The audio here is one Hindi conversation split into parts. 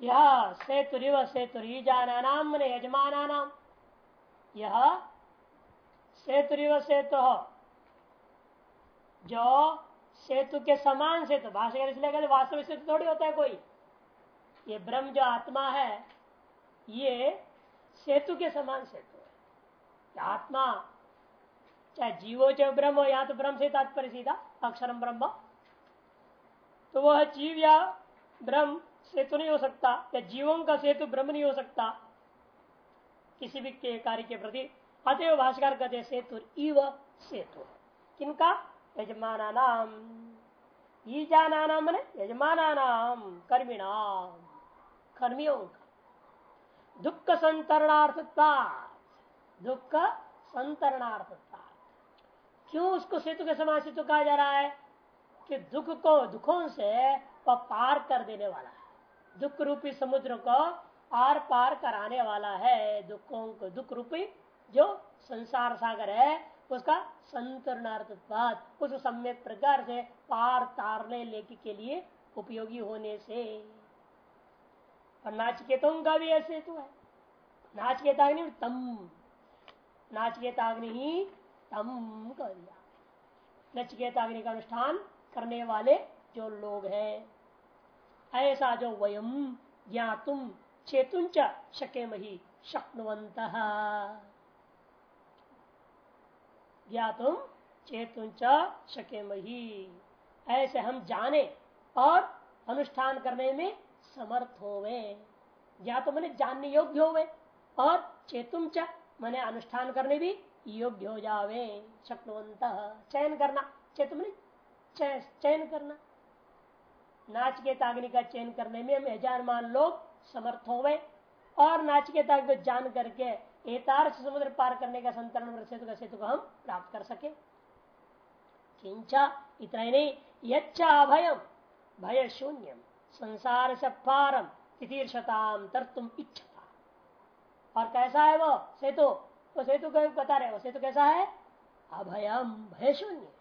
यह सेतुरिव सेतुरीजाना नाम मैंने यजमाना नाम यह सेतुरिव सेतु, जो सेतु के समान सेतु भाषा इसलिए कहते वास्तविक सेतु थोड़ी होता है कोई। ये ब्रह्म जो आत्मा है, ये सेतु के समान सेतु है। आत्मा, चाहे जीवो चाहे ब्रह्म हो या तो ब्रह्म से तात्पर्य सीधा अक्षरम ब्रह्म। तो वह जीव या ब्रह्म सेतु नहीं हो सकता, या जीवों का सेतु ब्रह्म नहीं हो सकता, किसी भी कार्य के प्रति। अतएव भाषाकार कहते सेतु इव सेतु। किनका? यजमाना नाम ईजाना नाम यजमाना नाम कर्मिणाम, कर्मियों का। दुख संतरणार्थता दुख संतरणार्थता क्यों उसको सेतु के समान सेतु कहा जा रहा है? कि दुख को, दुखों से पार कर देने वाला है। दुख रूपी समुद्र को आर पार कराने वाला है। दुखों को दुख रूपी जो संसार सागर है, उसका संतरणार्थत्वाद, उस सम्यक प्रकार से पार तारने लेके के लिए उपयोगी होने से। और नाचकेतों का भी ऐसे तो है। नाचकेताग्नि तम। नाचकेताग्नि ही तम कर दिया। नचकेताग्नि का अनुष्ठान करने वाले जो लोग हैं। ऐसा जो वयम ज्ञातुम चेतुंच शके मही शक्नुवंत ज्ञातुम चेतुंच शके मही ऐसे हम जाने और अनुष्ठान करने में समर्थ होवे। तो मैंने जानने योग्य होवे और चेतुम च मैंने अनुष्ठान करने भी योग्य हो जावे। शक्नुवंत चयन करना। चेतु मैंने चयन करना। नाच के ताग्नि का चयन करने में हम यजानमान लोग समर्थ हो गए और नाच के ताग को जान करके एतार समुद्र पार करने का संतरण सेतु का सेतु को हम प्राप्त कर सके। किंचा इतना ही नहीं, यच्चा अभयम, भय शून्यम, संसार से पारम, तितीर्षताम तर तुम इच्छता। और कैसा है वो सेतु? वो सेतु को बता रहे वो सेतु कैसा है? अभयम, भय शून्य।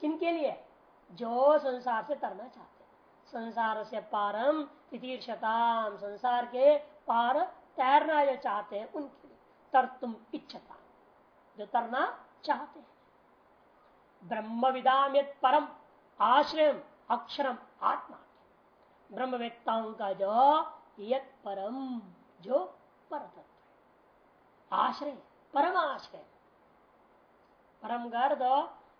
किनके लिए? जो संसार से तरना चाहते संसार से पारम तितीर्षताम संसार के पार तैरना जो चाहते हैं, उनके लिए तर तुम इच्छता जो तरना चाहते हैं। ब्रह्म विदाम परम आश्रय अक्षरम, आत्मा। ब्रह्मवेत्ताओं का जो यत परम, जो पर तत्व आश्रय, परम आश्रय। परम गर्द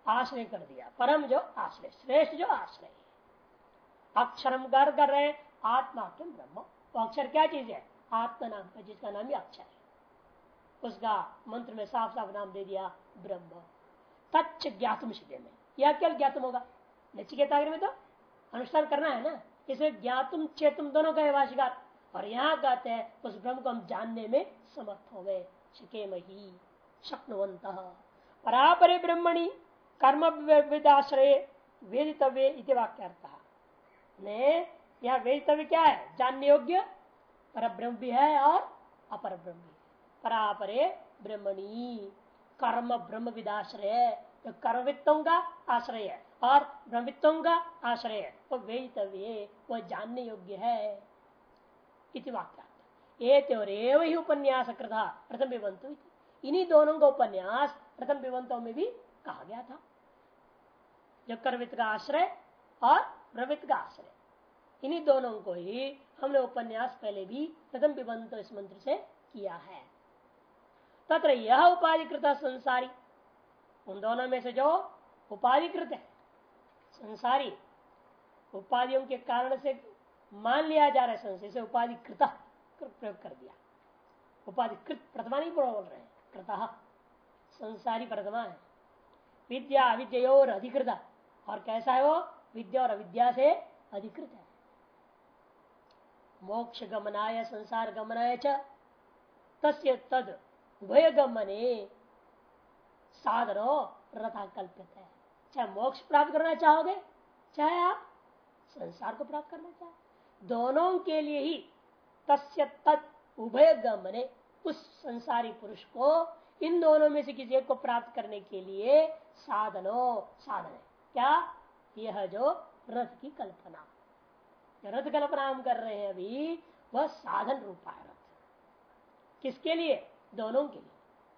आश्रय कर दिया। परम जो आश्रय, श्रेष्ठ जो आश्रय। अक्षरम गर्द कर रहे आत्मा के ब्रह्म। वो अक्षर क्या चीज़ है? आत्मा नाम का, जिसका नाम ही अक्षर है। उसका मंत्र में साफ़ साफ़ नाम दे दिया, ब्रह्म। तच्च ज्ञातुम शिदे में यह क्या ज्ञातुम होगा? नचिकेता में तो अनुष्ठान करना है ना? इसे ज्ञातुम, चेतुम दोनों का भाषिकार और यहाँ कहते हैं, उस ब्रह्म को हम जानने में समर्थ हो गए शके मही, शक्नुवंत। परापरे ब्रह्मणि कर्म विदाश्रय वेदितव्य वाक्यर्थ। ने, यह वेदितव्य क्या है? जानने योग्य पर ब्रह्म भी है और अपर ब्रह्म भी परापरे ब्रह्मणी, कर्म ब्रह्म विदाश्रय तो कर्मवित्तों का आश्रय है और ब्रह्मवित्तों का आश्रय है, वो वेदितव्य वह जानने योग्य है इति वाक्य और ही उपन्यास कृता प्रथम विवंतु इन्हीं दोनों का उपन्यास प्रथम विवंतों में भी कहा गया था। जो कर्वित का आश्रय और ब्रवित का आश्रय। इन्हीं दोनों को ही हमने उपन्यास पहले भी प्रथम विबंत इस मंत्र से किया है। तत्र यह उपाधिकृत संसारी। उन दोनों में से जो उपाधिकृत है, संसारी, उपाधियों के कारण से मान लिया जा रहा है संशय से उपाधि कृत प्रयोग कर दिया। उपाधि कृत प्रथमा नहीं बोल रहे हैं, कृत। संसारी प्रथमा है। विद्या अविद्या और अधिकृत। और कैसा है वो? विद्या और अविद्या से अधिकृत है। मोक्ष गमनाय, संसार गमनाय तस्य तद उभय गमने साधनो रथा कल्पित है। चाहे मोक्ष प्राप्त करना चाहोगे, चाहे आप संसार को प्राप्त करना चाहे, दोनों के लिए ही तस्य तत् उभय गमने उस संसारी पुरुष को इन दोनों में से किसी एक को प्राप्त करने के लिए साधनो, साधन। है क्या? यह जो रथ की कल्पना। रथ कल्पना हम कर रहे हैं अभी, वह साधन रूपा है रथ। किसके लिए? दोनों के लिए।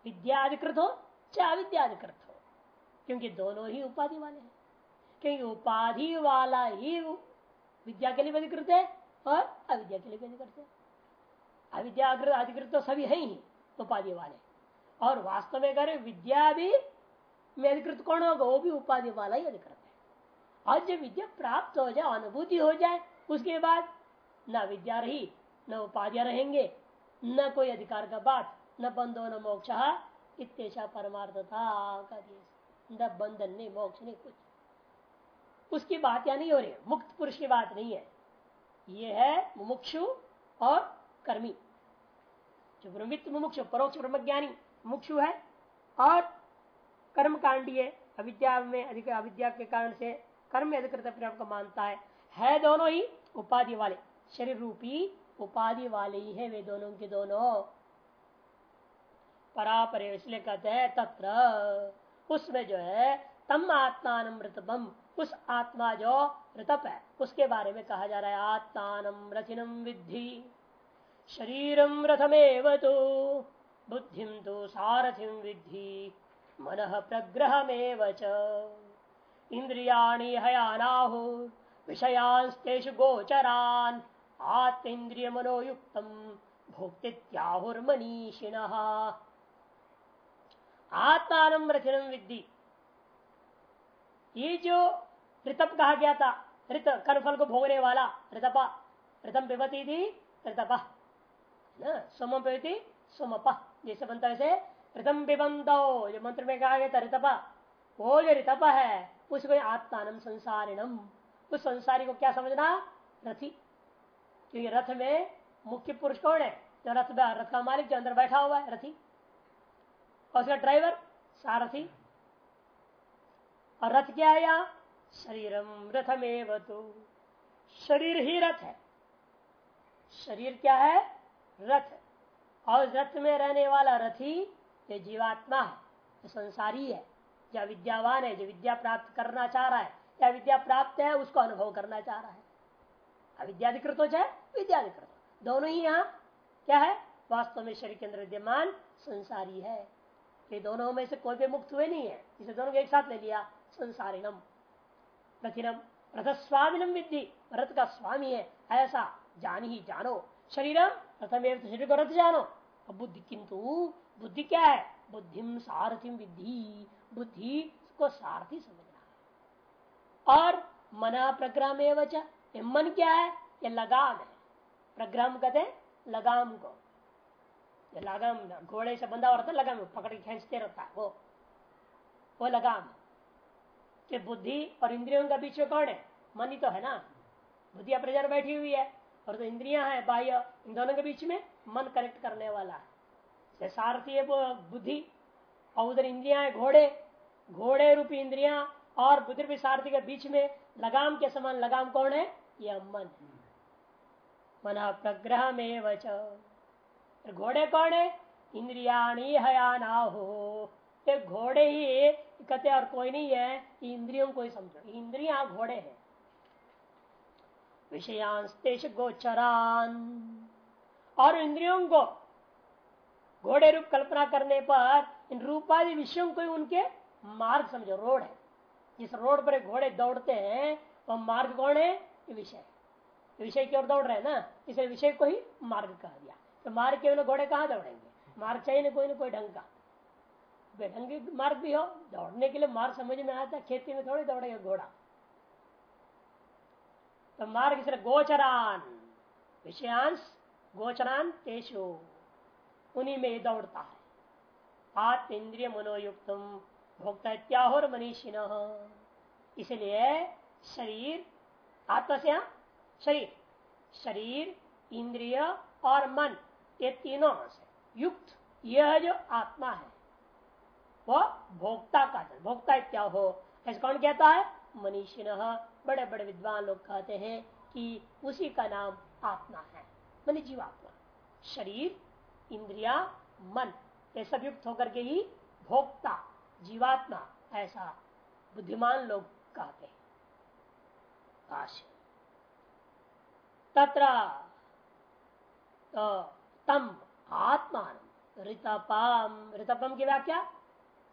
विद्या अधिकृत हो चाहे अविद्याधिकृत हो। क्योंकि दोनों ही उपाधि वाले हैं। क्योंकि उपाधि वाला ही विद्या के लिए अधिकृत है और अविद्या के लिए अधिकृत है। अविद्या अधिकृत तो सभी है ही उपाधि वाले। और वास्तव में अगर विद्या भी में अधिकृत कौन होगा? वो भी उपाधि वाला ही अधिकृत है। और जब विद्या प्राप्त हो जाए, अनुभूति हो जाए, उसके बाद न विद्या रही, न उपाधियाँ रहेंगे, न कोई अधिकार का बात, न बंधो, न मोक्ष। इतना परमार्थ था न बंधन नहीं मोक्ष नहीं कुछ। उसकी बात या नहीं हो रही मुक्त पुरुष की बात नहीं है। ये है मुमुक्षु और कर्मी। जो ब्रह्मित मुमुक्षु, परोक्ष ब्रह्मज्ञानी। मुक्षु है और कर्म कांडीय अविद्या में अधिक अविद्या के कारण से कर्म में अधिकृत अपने को मानता है। है दोनों ही उपाधि वाले। शरीर रूपी उपाधि वाले ही है वे दोनों के दोनों। परापर, इसलिए कहते हैं तत्र। उसमें जो है, तम आत्मान ऋतपम उस आत्मा जो ऋतप है, उसके बारे में कहा जा रहा है। आत्मान रथिनम विद्धि। शरीरम रथमेव तो। बुद्धिम तो सारथिम विद्धि, मन प्रग्रहमेव इंद्रियाणी हयानाहु, विषयांस्तेषु गोचरान आत्मेन्द्रिय मनोयुक्त भोक्तिहुर्मनीषिण आत्मान रथिनम विद्धि। ये जो ऋतप कहा गया था ऋत कर्मफल को भोगने वाला ऋतपा। ऋतम पिबती थी ऋतपा सोम पिबती सोमप। जैसे बनता वैसे ऋतम पिबंदो जो मंत्र में कहा गया था, ऋतपा। वो जो ऋतपा है, उसको आत्मान संसारिणम। उस संसारी को क्या समझना? रथी। क्योंकि रथ में मुख्य पुरुष कौन है? जो रथ रथ का मालिक जो अंदर बैठा हुआ है, रथी। और उसका ड्राइवर? सारथी। और रथ क्या है यहाँ? शरीरम रथमेव तो। शरीर ही रथ है। शरीर क्या है? रथ। और रथ में रहने वाला रथी ये जीवात्मा है जो संसारी है, जो विद्यावान है, जो विद्या प्राप्त करना चाह रहा है, या विद्या प्राप्त है, उसको अनुभव करना चाह रहा है। अविद्याधिकृत हो चाहे, विद्याधिकृत दोनों ही यहाँ क्या है? वास्तव में शरीर के अंदर विद्यमान संसारी है। ये दोनों में से कोई भी मुक्त हुए नहीं है। इसे दोनों को एक साथ ले लिया, संसारिणम। रथिनम रथ स्वामिनम विद्धि। रथ का स्वामी है, ऐसा जान ही जानो। शरीरम रथमेव तो शरीर को रथ जानो। बुद्धि किंतु? बुद्धि क्या है? बुद्धिम सारथिम विद्धि। बुद्धि को सारथी समझना और मना प्रग्राम मन क्या है? ये लगाम है। प्रग्राम कहते हैं लगाम को। ये लगाम घोड़े से बंधा है, लगाम पकड़ के खींचते रहता है वो। वो लगाम। कि बुद्धि और इंद्रियों का बीच में कौन है? मन ही तो है ना। बुद्धि अपने बैठी हुई है। और तो इंद्रिया है, बाह्य। इन दोनों के बीच में मन कनेक्ट करने वाला है। सारथी है बुद्धि, और उधर इंद्रिया है घोड़े घोड़े रूपी इंद्रिया, और बुद्धि भी सारथी के बीच में लगाम के समान लगाम कौन है? यह मन मन प्रग्रह में वच घोड़े कौन है? इंद्रियाणी हयाना हो ये घोड़े ही कहते और कोई नहीं है इंद्रियों को ही समझो। इंद्रिया घोड़े हैं। विषयांश गोचरान। और इंद्रियों को घोड़े रूप कल्पना करने पर इन रूपादि विषयों को उनके मार्ग समझो, रोड है। जिस रोड पर घोड़े दौड़ते हैं वह तो मार्ग कौन है? विषय। विषय की ओर दौड़ रहे हैं ना इसलिए विषय को ही मार्ग कह दिया। तो मार्ग के घोड़े कहाँ दौड़ेंगे? मार्ग चाहिए ना कोई ना कोई ढंग का। बेढंगी मार्ग भी हो, दौड़ने के लिए मार्ग समझ में आता खेती में थोड़ी दौड़ेगा घोड़ा। तो मार्ग सिर्फ़ गोचरान, विषयांश गोचरान तेषु उन्हीं में दौड़ता है। आत्म इंद्रिय मनोयुक्त भोक्ता इत्याहोर मनीषिण इसलिए शरीर आत्मा से शरीर शरीर, इंद्रिय और मन, ये तीनों से युक्त, यह जो आत्मा है, वह भोक्ता का भोक्ता इत्या हो ऐसे कौन कहता है? मनीषिण बड़े बड़े विद्वान लोग कहते हैं कि उसी का नाम आत्मा है। मनी जीवात्मा। शरीर, इंद्रिया, मन, ये सब युक्त होकर के ही भोक्ता, जीवात्मा, ऐसा बुद्धिमान लोग कहते हैं। तत्र तो तम आत्मान ऋतपाम ऋतपम की व्याख्या?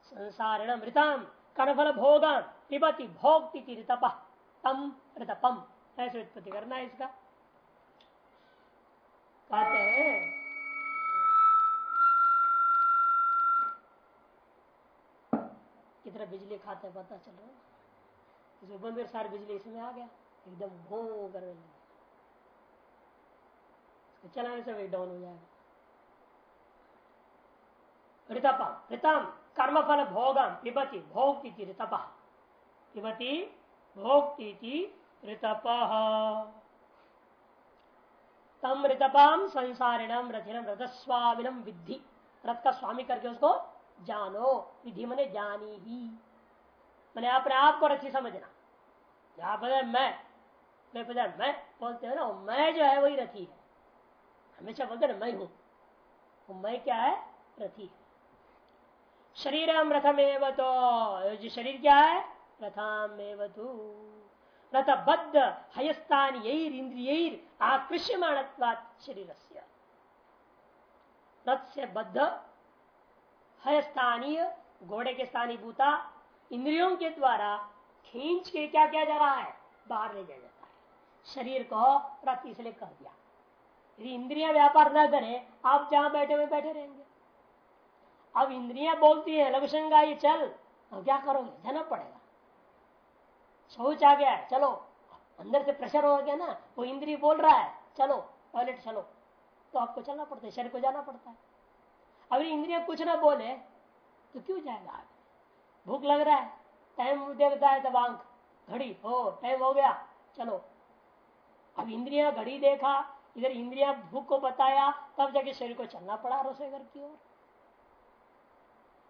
संसारण ऋतम कर्मफल भोगम पिबती भोगती ऋतप, तम ऋतपम ऐसे उत्पत्ति करना है इसका। कहते हैं। कितना बिजली खाते पता चल रहा इसमें बंद सारी बिजली इसमें आ गया, एकदम भो लगे चलाने से भी डाउन हो जाएगा। ऋतपम ऋतम कर्मफल भोगम, पिबती, भोगती ऋतप पिबती, भोगती ऋतप तम ऋतपाम संसारिणम रथिनम रथस्वामिनम विधि रथ का स्वामी करके उसको जानो। विधि मने जानी ही। मैंने अपने आप को रथी समझना। जहाँ पर मैं मैं पता मैं, बोलते हैं ना मैं जो है वही रथी है। हमेशा बोलते ना, मैं हूँ। मैं क्या है? रथी है। शरीरम रथमेव तो जो शरीर क्या है? रथामेव तो। रथबद्ध हयस्थान इंद्रिय आकृष्यमाण शरीर से रथ बद्ध हयस्थानीय घोड़े के स्थानीय भूता इंद्रियों के द्वारा खींच के क्या किया जा रहा है? बाहर ले जाया जाता है। शरीर को रथ इसलिए कह दिया। यदि इंद्रिया व्यापार न करे, आप जहाँ बैठे हुए बैठे रहेंगे। अब इंद्रिया बोलती है लघुशंगा ये चल, अब क्या करोगे? जाना पड़ेगा। सोच आ गया, चलो। अंदर से प्रेशर हो गया ना, वो इंद्रिय बोल रहा है, चलो टॉयलेट चलो। तो आपको चलना पड़ता है, शरीर को जाना पड़ता है। अगर इंद्रिया कुछ ना बोले तो क्यों जाएगा आगे? भूख लग रहा है टाइम देखता है तब आँख। घड़ी, हो टाइम हो गया, चलो। अब इंद्रिया घड़ी देखा, इधर इंद्रिया भूख को बताया, तब जाके शरीर को चलना पड़ा रसोई घर की ओर।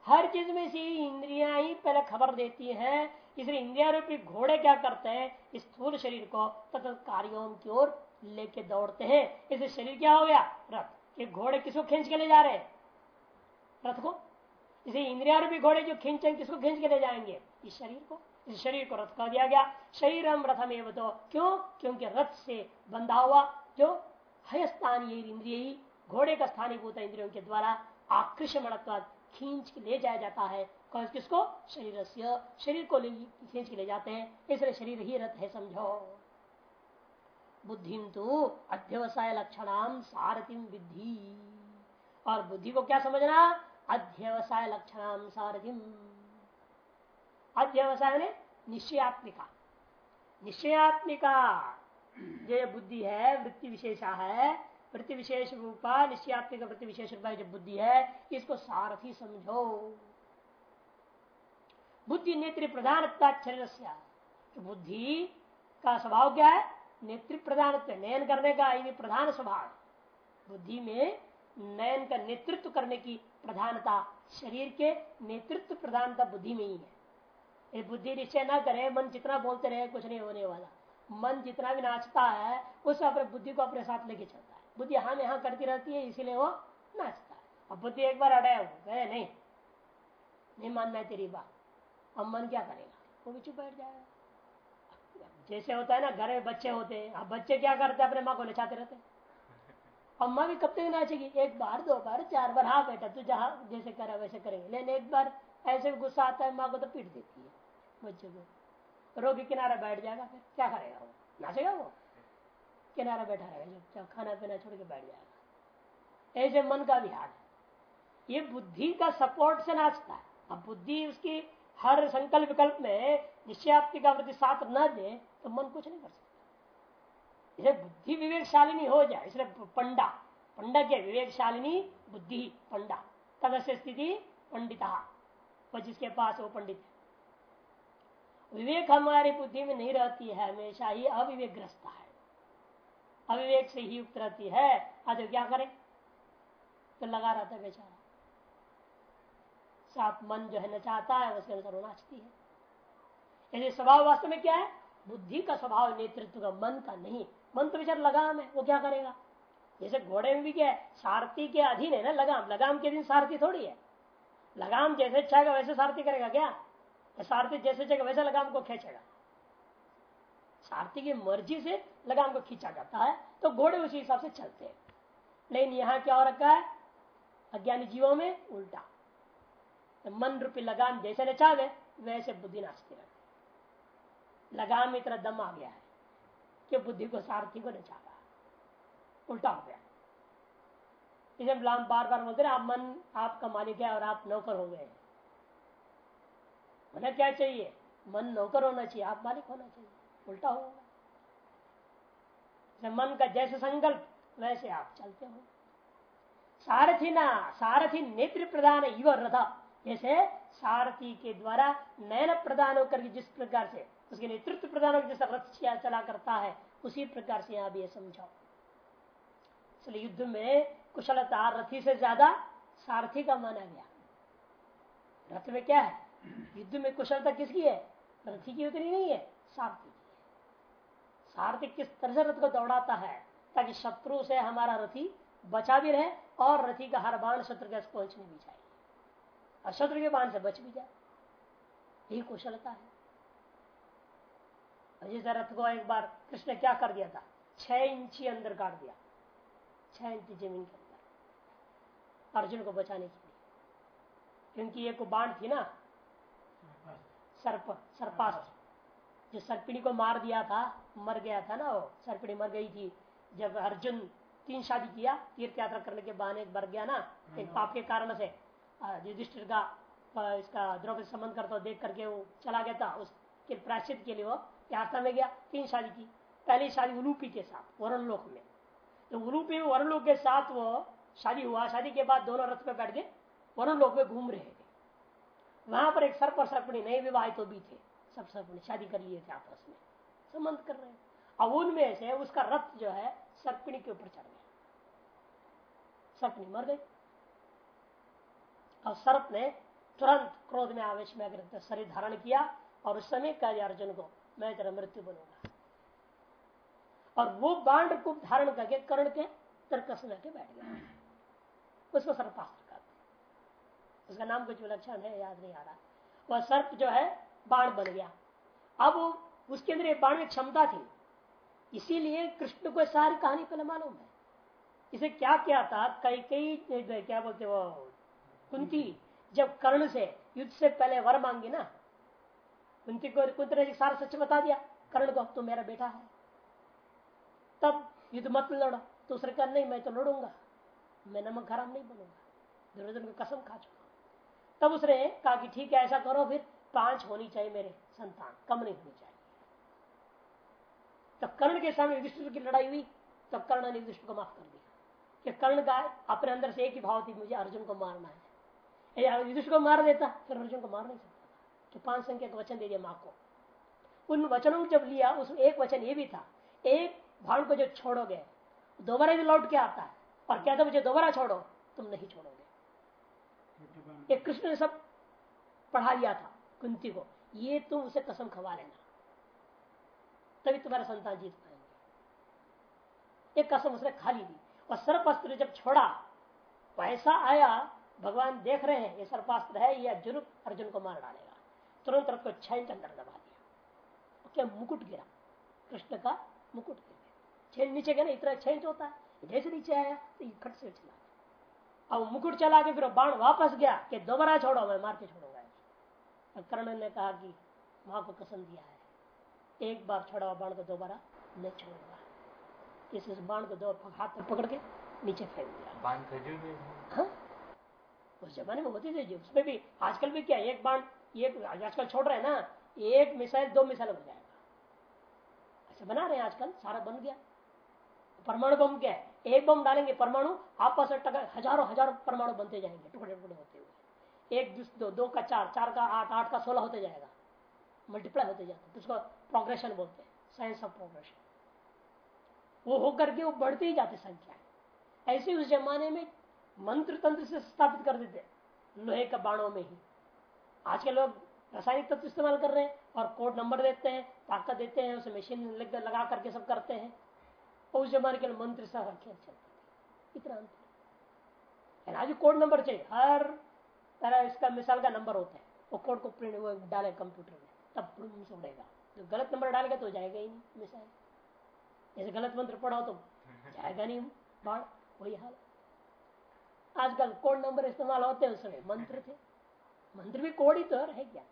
हर चीज़ में से इंद्रिया ही पहले खबर देती हैं इसलिए इंद्रिया रूपी घोड़े क्या करते हैं? इस स्थूल शरीर को तथा कार्यों की ओर लेके दौड़ते हैं। इसलिए शरीर क्या हो गया? रथ। ये घोड़े किसको खींच के ले जा रहे हैं? रथ को। इसे इंद्रिया रूपी घोड़े जो खींचे किसको खींच के ले जाएँगे? इस शरीर को। इस शरीर को रथ कर दिया गया। शरीरम रथम एवं तो। क्यों? क्योंकि रथ से बंधा हुआ जो है स्थानीय इंद्रिय, घोड़े का स्थानीय इंद्रियों के द्वारा आकृष्ण खींच के ले जाया जाता है। किसको? शरीर शरीर को खींच के ले जाते हैं। इसलिए शरीर ही रथ है, समझो। बुद्धि तो अध्यवसाय लक्षणाम सारथिम विधि और बुद्धि को क्या समझना? अध्यवसाय लक्षणाम सारथिम अध्यवसाय निश्चयात्मिका। निश्चयात्मिका। जो बुद्धि है, वृत्ति विशेषा है, वृत्ति विशेष रूपा, निश्चयात्मिक वृत्ति विशेष रूपा जो बुद्धि है, इसको सारथी समझो। बुद्धि नेत्र प्रधान बुद्धि का स्वभाव क्या है? नेत्र प्रधान नयन करने का प्रधान स्वभाव। बुद्धि में नयन का नेतृत्व करने की प्रधानता शरीर के नेतृत्व प्रधानता बुद्धि में ही है। ये बुद्धि निश्चय ना करे, मन जितना बोलते रहे, कुछ नहीं होने वाला। मन जितना भी नाचता है, उस अपने बुद्धि को अपने साथ लेके चलता है। बुद्धि हम यहाँ करती रहती है, इसीलिए वो नाचता है। अब बुद्धि एक बार अड़ाया गए नहीं नहीं मानना है तेरी बात। अब मन क्या करेगा? वो भी चुप बैठ जाएगा। जैसे होता है ना घर में बच्चे होते हैं। अब बच्चे क्या करते हैं? अपने माँ को नचाते रहते अम्मा भी कब तक नाचेगी? एक बार, दो बार, चार बार। हाँ बेटा, तू जहाँ जैसे करे, वैसे करेंगे लेकिन एक बार ऐसे भी गुस्सा आता है, माँ को तो पीट देती है बच्चे को। रोगी किनारे बैठ जाएगा, फिर क्या करेगा वो? नाचेगा वो? किनारा बैठा रहेगा खाना पीना छोड़ के बैठ जाएगा। ऐसे मन का भी हाल है। ये बुद्धि का सपोर्ट से नाचता है। अब बुद्धि उसकी हर संकल्प विकल्प में निश्चयाप्ति का प्रति साथ न दे तो मन कुछ नहीं कर सकता। इसे बुद्धि विवेकशालिनी हो जाए, इसलिए पंडा। पंडा के विवेकशालिनी, बुद्धि, पंडा। तदस्य स्थिति पंडिता। वो जिसके पास वो पंडित। विवेक हमारी बुद्धि में नहीं रहती है, हमेशा ही अविवेकग्रस्त है। अविवेक से ही युक्त रहती है। आज क्या करें? तो लगा रहता है बेचारा। साथ मन जो है नचाता है, उसके अनुसार वो नाचती है। यदि स्वभाव वास्तव में क्या है? बुद्धि का स्वभाव, नेतृत्व का मन का नहीं। मन तो विचार लगाम है, वो क्या करेगा? जैसे घोड़े में भी क्या है, सारथी के अधीन है ना लगाम। लगाम के दिन सारथी थोड़ी है। लगाम जैसे चाहेगा वैसे सारथी करेगा क्या? सारथी जैसे चाहेगा वैसे लगाम को खेचेगा। सारथी की मर्ज़ी से लगाम को खींचा जाता है तो घोड़े उसी हिसाब से चलते हैं। लेकिन यहाँ क्या हो रखा है? अज्ञानी जीवों में उल्टा। मन रूपी लगाम जैसे नचावे वैसे बुद्धि नाचती रहती लगाम इतना दम आ गया है कि बुद्धि को सारथी को नचा रहा उल्टा हो गया। इसे बार बार बोलते आप मन, आपका मालिक है और आप नौकर हो गए उन्हें क्या चाहिए? मन नौकर होना चाहिए, आप मालिक होना चाहिए। उल्टा होगा मन का जैसे संकल्प, वैसे आप चलते हो। सारथी ना, सारथी नेत्र प्रधान युव रथा। जैसे सारथी के द्वारा नयन प्रदान होकर जिस प्रकार से उसके नेतृत्व प्रदान होकर जैसा रथ चला करता है, उसी प्रकार से यहाँ भी ये समझाओ। इसलिए युद्ध में कुशलता रथी से ज़्यादा सारथी का माना गया। रथ में क्या है? युद्ध में कुशलता किसकी है? रथी की उतनी नहीं है, सारथी की सारथी किस तरह से रथ को दौड़ाता है? ताकि शत्रु से हमारा रथी बचा भी रहे और रथी का हर बाण शत्रु के पहुँचने भी चाहिए और शत्रु के बाण से बच भी जाए। यही कुशलता है। जिस रथ को एक बार कृष्ण ने क्या कर दिया था? छह इंची अंदर काट दिया। छह इंची ज़मीन के अंदर। अर्जुन को बचाने के लिए। क्योंकि एक बाण थी ना? सर्प, सर्पास्त्र। जो सर्पिणी को मार दिया था, मर गया था ना वो? सर्पिणी मर गई थी। जब अर्जुन तीन शादी किया, तीर्थ यात्रा करने के बहाने मर गया ना, एक पाप के कारण से। युधिष्ठिर का इसका द्रौपदी संबंध करता देख करके वो चला गया था, उसके प्राश्चित के लिए वो यात्रा में गया, तीन शादी की। पहली शादी उलूपी के साथ वरुण लोक में। तो उलूपी वरुण लोक के साथ वो शादी हुआ। शादी के बाद दोनों रथ पे बैठ गए वरुण लोक में घूम रहे थे। वहाँ पर एक सर्प और सर्पणी नए विवाहित भी थे सब सर्पणी शादी कर लिए थे आपस में। संबंध कर रहे अब उनमें से उसका रथ जो है, सर्पिणी के ऊपर चढ़ गया। सर्पणी मर गई। और सर्प ने तुरंत क्रोध में आवेश में अगर शरीर धारण किया और उस समय कहा अर्जुन को मैं तेरा मृत्यु बनूँगा और वो बाण को धारण करके कर्ण के तरकस में बैठ गया। उसको सर्पास्त्र उसका नाम कुछ विलक्षण है, याद नहीं आ रहा। वह सर्प जो है, बाण बन गया। अब उसके अंदर एक बाण में क्षमता थी। इसीलिए कृष्ण को सारी कहानी पहले मालूम है। इसे क्या किया था? कई कई क्या बोलते वो? कुंती, जब कर्ण से युद्ध से पहले वर मांगी ना, कुंती को कुंती ने सारा सच बता दिया, कर्ण को तो मेरा बेटा है। तब युद्ध मत लड़ो तो उसने कहा नहीं, मैं तो लड़ूँगा, मैं नमक खराब नहीं बनूँगा, दुर्योधन को कसम खा चुका तब उसने कहा कि ठीक है, ऐसा करो, फिर पाँच होनी चाहिए मेरे संतान, कम नहीं होनी चाहिए। तब कर्ण के सामने युधिष्ठिर की लड़ाई हुई, तब कर्ण ने युधिष्ठिर को माफ़ कर दिया कि कर्ण का अपने अंदर से एक ही भाव थी, मुझे अर्जुन को मारना है। युधिष्ठिर को मार देता फिर अर्जुन को मार नहीं सकता तो पाँच संख्या का वचन दे दिया माँ को उन वचनों को जब लिया उसमें एक वचन ये भी था एक भाण को जो छोड़ोगे दोबारा भी लौट के आता है और क्या था मुझे दोबारा छोड़ो तुम नहीं छोड़ोगे ये कृष्ण ने सब पढ़ा लिया था कुंती को ये तुम उसे कसम खवा लेना तभी तुम्हारा संतान जीत पाएँगे एक कसम उसने खा ली थी और सर्पास्त्र जब छोड़ा वैसा आया भगवान देख रहे हैं ये सर्पास्त्र है ये अर्जुन अर्जुन को मार डालेगा। तुरंत रथ को छह इंच अंदर दबा दिया। क्या मुकुट गिरा। कृष्ण का मुकुट गिर गया। छह नीचे गया ना इतना छह इंच होता है। जैसे नीचे आया तो खट से चला अब मुकुट चला के फिर बाण वापस गया कि दोबारा छोड़ो मैं मार के छोड़ूँगा। कर्ण ने कहा कि माँ को कसम दिया है। एक बार छोड़ा हुआ बाण को दोबारा नहीं छोड़ूँगा। इस बाण को दो हाथ में पकड़ के नीचे फेंक दिया। बाण हाँ? उस जमाने में होती थी उसमें भी आजकल भी क्या, एक बाण, एक आजकल छोड़ रहे हैं ना, एक मिसाइल, दो मिसाइल हो जाएगा। ऐसे बना रहे हैं आजकल, सारा बन गया। परमाणु बम क्या है? एक बम डालेंगे परमाणु, आपस में टकर, हज़ारों हज़ारों परमाणु बनते जाएँगे, टुकड़े टुकड़े होते हुए। एक दो दो का चार चार का आठ आठ का सोलह होते जाएगा। मल्टीप्लाई होते जाते हैं उसको प्रोग्रेशन बोलते हैं साइंस ऑफ़ प्रोग्रेशन वो होकर के वो बढ़ते ही जाते संख्या ऐसे उस जमाने में मंत्र तंत्र से स्थापित कर देते लोहे का बाणों में ही। आज के लोग रासायनिक तत्व इस्तेमाल कर रहे हैं और कोड नंबर देते हैं, ताकत देते हैं, उसे मशीन लगा करके सब करते हैं। उस जमाने के मंत्र से खेल चलते इतना अंतर आज कोड नंबर चाहिए। हर तरह इसका मिसाल का नंबर होता है। वो कोड को प्रिंट वो डाले कंप्यूटर में, तब से उड़ेगा। तो गलत नंबर डालेगा तो जाएगा ही नहीं मिसाइल जैसे गलत मंत्र पढ़ाओ तो जाएगा नहीं बाढ़ वही हाल आजकल कोड नंबर इस्तेमाल होते हैं उस समय मंत्र थे। मंत्र भी कोड ही तो है क्या?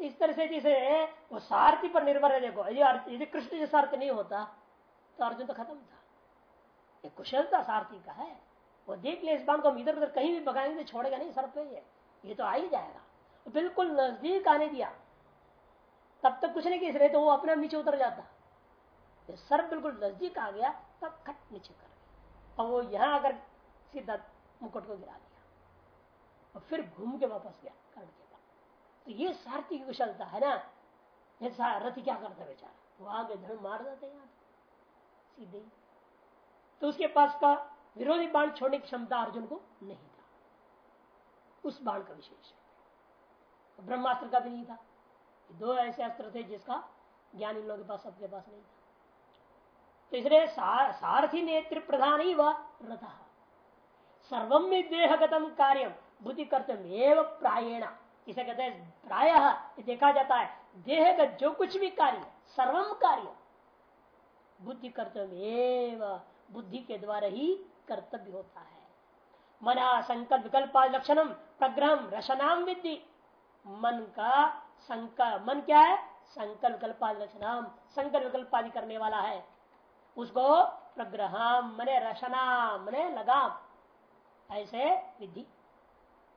तो इस तरह से जैसे वो सारथी पर निर्भर है। देखो, यदि कृष्ण जैसा अर्थ नहीं होता तो अर्जुन तो खत्म था। ये कुशलता सारथी का है। वो देख ले, इस बाण को हम इधर उधर कहीं भी भगाएँगे तो छोड़ेगा नहीं, सर पे ये ये तो आ ही जाएगा। बिल्कुल नज़दीक आने दिया। तब तक कुछ नहीं किस रहे तो वो अपने नीचे उतर जाता। सर बिल्कुल नज़दीक आ गया, तब खट नीचे कर गया। और वो यहाँ अगर सीधा मुकुट को गिरा दिया। और फिर घूम के वापस गया कर्ण के पास। तो ये सारथी की कुशलता है ना? ये रथी क्या करता बेचारा? वो आगे धड़ मार देते यहाँ सीधे तो उसके पास का विरोधी बाण छोड़ने की क्षमता अर्जुन को नहीं था। उस बाण का विशेष ब्रह्मास्त्र का भी नहीं था। दो ऐसे अस्त्र थे जिसका ज्ञान इन लोगों के पास सबके पास नहीं था। तो इसलिए सारथी नेत्र प्रधान ही वह रथ। सर्वम देहगतम कार्यम बुद्धि कर्तव्य प्रायण। इसे कहते हैं प्राय देखा जाता है। देह का जो कुछ भी कार्य सर्वम कार्य। बुद्धि कर्तव्य बुद्धि के द्वारा ही कर्तव्य होता है। मना संकल्प विकल्प लक्षणम प्रग्रह रचनाम विद्धि। मन का संकल्प मन क्या है? संकल्प विकल्प लक्षणम संकल्प विकल्प आदि करने वाला है। उसको प्रग्रह, मने रचना, मने लगाम। ऐसे विधि।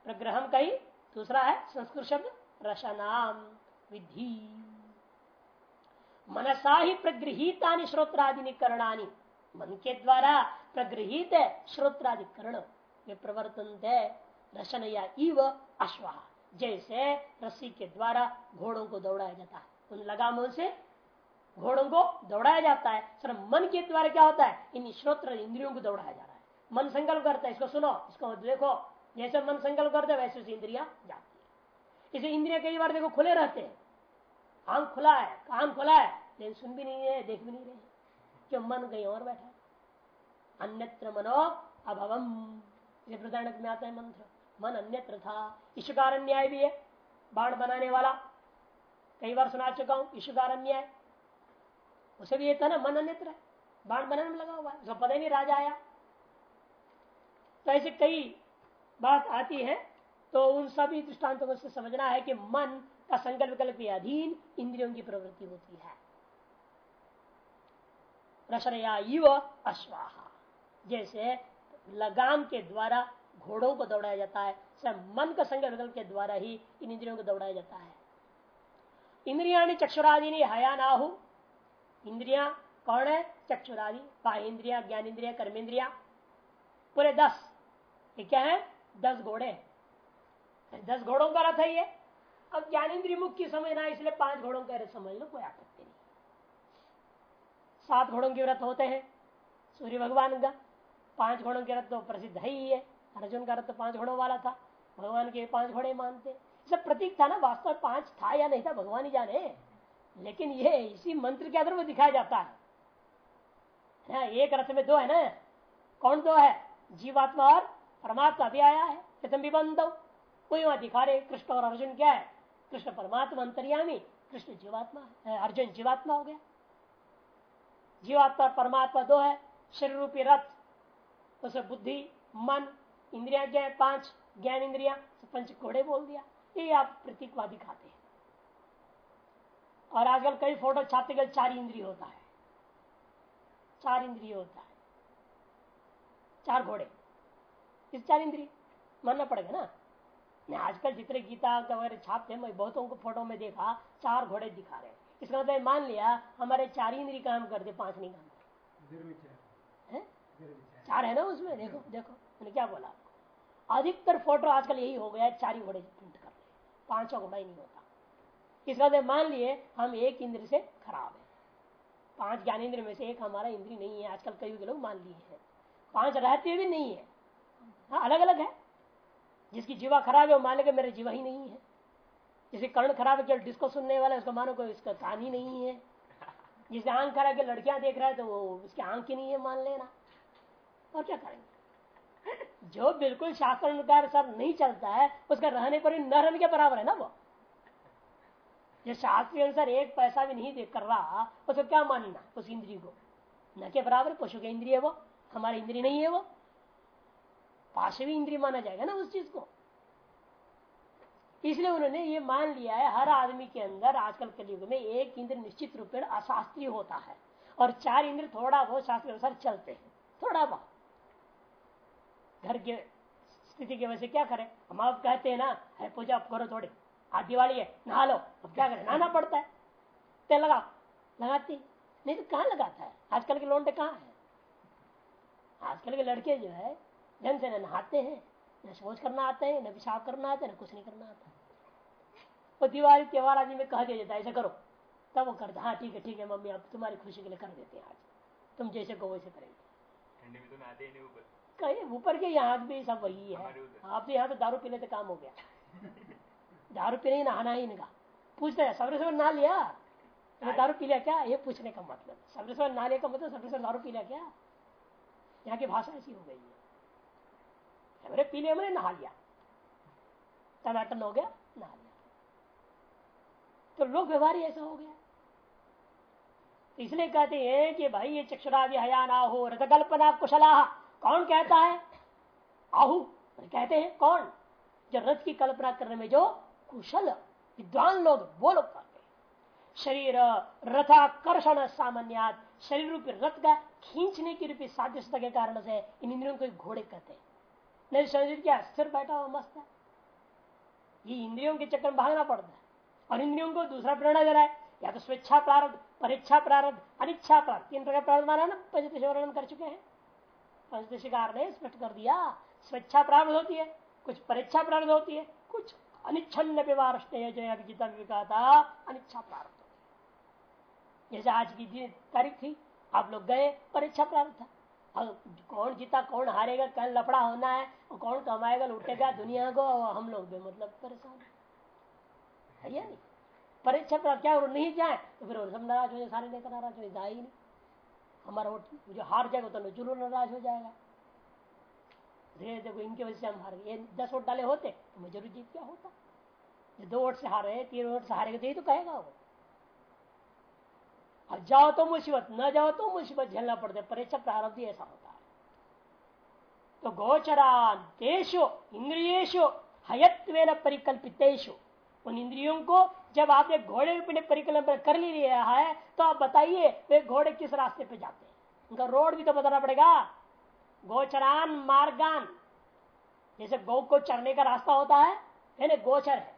प्रग्रह कई दूसरा है संस्कृत शब्द रसनाम, विधि। मनसा ही प्रगृहिता श्रोत्रादि करणानी मन के द्वारा प्रगृहित श्रोत्रादि करण वे प्रवर्तन है रसन या इव अश्वा। जैसे रस्सी के द्वारा घोड़ों को दौड़ाया जाता है। उन लगामों से घोड़ों को दौड़ाया जाता है। सर, मन के द्वारा क्या होता है? इन श्रोत्र इंद्रियों को दौड़ाया जाता है। मन संकल्प करता है, इसको सुनो, इसको देखो, जैसे मन संकल्प करते है, वैसे इंद्रिया जाती है। इसे इंद्रिया कई बार देखो, खुले रहते हैं। आँख खुला है, कान खुला है, लेकिन सुन भी नहीं है देख भी नहीं रहे। क्यों? मन कहीं और बैठा अन्यत्र मनो अभवम प्रधान में आता है मंत्र। मन अन्यत्र था। ईश्वकार न्याय भी है, बाण बनाने वाला। कई बार सुना चुका हूँ ईश्वकार न्याय उसे भी ये था ना, मन अन्यत्र बाण बनाने में लगा हुआ है। पता ही नहीं, राजा आया। तो ऐसे कई बात आती है तो उन सभी दृष्टांतों से समझना है कि मन का संकल्प विकल्प के अधीन इंद्रियों की प्रवृत्ति होती है। रशनया युव अश्वाहा। जैसे लगाम के द्वारा घोड़ों को दौड़ाया जाता है मन का संकल्प विकल्प के द्वारा ही इन इंद्रियों को दौड़ाया जाता है। इंद्रिया चक्षुरादि ने हया नाहु इंद्रिया कौन है? चक्षुरादि। बाह्य इंद्रिया, ज्ञान इंद्रिया, कर्मेंद्रिया। पूरे दस ये क्या है? दस घोड़े दस घोड़ों का रथ है ये। अब ज्ञानेन्द्रिय मुख्य समझना इसलिए पाँच घोड़ों का रथ समझ लो कोई आपत्ति नहीं। सात घोड़ों के रथ होते हैं, सूर्य भगवान का। पाँच घोड़ों के रथ तो प्रसिद्ध है ही है। अर्जुन का रथ तो पाँच घोड़ों वाला था। भगवान के पाँच घोड़े मानते। सब प्रतीक था ना, वास्तव में पाँच था या नहीं था, भगवान ही जाने। लेकिन ये इसी मंत्र के आधार में दिखाया जाता है। एक रथ में दो है ना। कौन दो है? जीवात्मा और परमात्मा भी आया है प्रथम भी बंद कोई वहाँ दिखा रहे, कृष्ण और अर्जुन क्या है? कृष्ण परमात्मा, अंतर्यामी, कृष्ण जीवात्मा अर्जुन जीवात्मा हो गया। जीवात्मा परमात्मा दो है, शरीर रूपी रथ उसमें बुद्धि, मन, इंद्रिया क्या पाँच ज्ञान इंद्रिया, पंच घोड़े बोल दिया। ये आप प्रतीकवादी दिखाते हैं। और आजकल कई फ़ोटो छापते गए चार इंद्रिय होता है। चार इंद्रिय होता है। चार घोड़े। इस चार इंद्रिय मानना पड़ेगा ना? नहीं आजकल जितने गीता वगैरह छापते हैं मैं बहुतों को फ़ोटो में देखा चार घोड़े दिखा रहे इसका मतलब मान लिया हमारे चार इंद्रिय काम करते पाँच नहीं काम करते। चार। है? ना उसमें? देखो देखो मैंने क्या बोला अधिकतर फ़ोटो आजकल यही हो गया चार ही घोड़े प्रिंट कर रहे पाँचों घोड़ा ही नहीं होता। इसका मतलब मान लिए हम एक इंद्र से खराब है। पाँच ज्ञान इंद्र में से एक हमारा इंद्री नहीं है आजकल कई लोग मान लिए हैं। पाँच रहते भी नहीं है। हाँ अलग अलग है। जिसकी जीवा खराब है, वो मान लेगा मेरा जीवा ही नहीं है। जिसके कर्ण खराब है, केवल डिस्को सुनने वाला है, उसको मानो कोई उसका कान ही नहीं है। जिसके आँख खराब के लड़कियाँ देख रहा है तो वो उसके आँख ही नहीं है, मान लेना। और क्या करेंगे? जो बिल्कुल शास्त्र अनुसार सब नहीं चलता है, उसका रहने पर न रहने के बराबर है ना वो। जो शास्त्रीय अनुसार एक पैसा भी नहीं देख कर रहा, उसको क्या मानना? उस इंद्रिय को। न के बराबर पशु के इंद्रिय है वो। हमारे इंद्रिय नहीं है वो। पाशवी इंद्रिय माना जाएगा ना उस चीज़ को। इसलिए उन्होंने ये मान लिया है, हर आदमी के अंदर आजकल के युग में एक इंद्र निश्चित रूप में अशास्त्रीय होता है और चार इंद्र थोड़ा बहुत शास्त्र अनुसार चलते हैं, थोड़ा बहुत। घर के स्थिति की वजह से क्या करें? हम आप कहते हैं ना, है पूजा करो थोड़ी। आज दिवाली है, नहा लो। अब क्या करें? नहाना पड़ता है। तेल लगा लगाती? नहीं तो कहाँ लगाता है? आजकल के लोंडे कहाँ है? आजकल के लड़के जो है ढंग से नहाते हैं न शौच करना आता है न पेशाब करना आता है न कुछ नहीं करना आता वो दिवाली त्योहार आदमी में कह दिया जाता है ऐसा करो। तब वो करता हाँ ठीक है ठीक है मम्मी आप तुम्हारी खुशी के लिए कर देते हैं आज। तुम जैसे कहो वैसे करेंगे। ठंडी में तो नहाते ही नहीं ऊपर। कहीं ऊपर के यहाँ भी सब वही है। आप तो यहाँ तो दारू पीने से काम हो गया। दारू पीने नहाना ही इनका। पूछते हैं सबरे सबर नहा लिया? तो दारू पी लिया क्या? ये पूछने का मतलब। सबरे सबर नहा लिया का मतलब सबरे सबर दारू पी लिया क्या? यहाँ की भाषा ऐसी हो गई है। सबरे पी लिया, मैंने नहा लिया। टमाटर हो गया, नहा लिया। तो लोग व्यवहार ही ऐसा हो गया तो इसलिए कहते हैं कि भाई, ये चक्षुरादि हया ना हो रथ कल्पना कुशला। कौन कहता है? आहु। कहते हैं कौन? जो रथ की कल्पना करने में जो कुशल, विद्वान लोग, वो लोग कहते शरीर, रथाकर्षण सामान्य शरीर रूपी रथ का खींचने की रूपी साध्यता के कारण से इन इंद्रियों को घोड़े कहते हैं। नहीं, शरीर क्या स्थिर बैठा हुआ मस्त है। ये इंद्रियों के चक्कर में भागना पड़ता है। और इंद्रियों को दूसरा प्रेरणा दे रहा है। या तो स्वेच्छा प्रारब्ध, परीक्षा प्रारब्ध, अनिच्छा प्रारब्ध, तीन प्रकार प्रारब्ध माना ना, पंचदश वर्णन कर चुके हैं। पंचदशिकार ने स्पष्ट कर दिया, स्वेच्छा प्रारब्ध होती है, कुछ परीक्षा प्रारब्ध होती है, कुछ अनिच्छन्न व्यवहार जितना भी कहा था अनिच्छा प्रारब्ध होती है। जैसे आज की तारीख थी, आप लोग गए, परीक्षा प्रारब्ध था। कौन जीता, कौन हारेगा, कल लफड़ा होना है, और कौन कमाएगा, लूटेगा, दुनिया को हम लोग भी मतलब परेशान है। या नहीं? परीक्षा प्राप्त क्या नहीं जाए तो फिर सब नाराज़ हो जाए, सारे लेकर नाराज़ हो जाए ही नहीं। हमारा वोट जो हार जाएगा तो ज़रूर नाराज़ हो जाएगा। धीरे देखो, इनकी वजह से हम हार गए। दस वोट डाले होते तो मैं ज़रूर जीत क्या होता। दो वोट से हारे, तीन वोट से हारेगा तो यही तो कहेगा वो। और जाओ तो मुसीबत, न जाओ तो मुसीबत झेलना पड़ता है, परीक्षा प्रारब्ध ऐसा होता है। तो गोचरान देशो इंद्रियेशो हयत्व परिकल्पितेशु उन इंद्रियों को जब आपने घोड़े रूपी परिकल्पना कर ली लिया है तो आप बताइए वे घोड़े किस रास्ते पे जाते हैं। उनका रोड भी तो बताना पड़ेगा। गोचरान, मार्गान, जैसे गौ को चरने का रास्ता होता है गोचर है।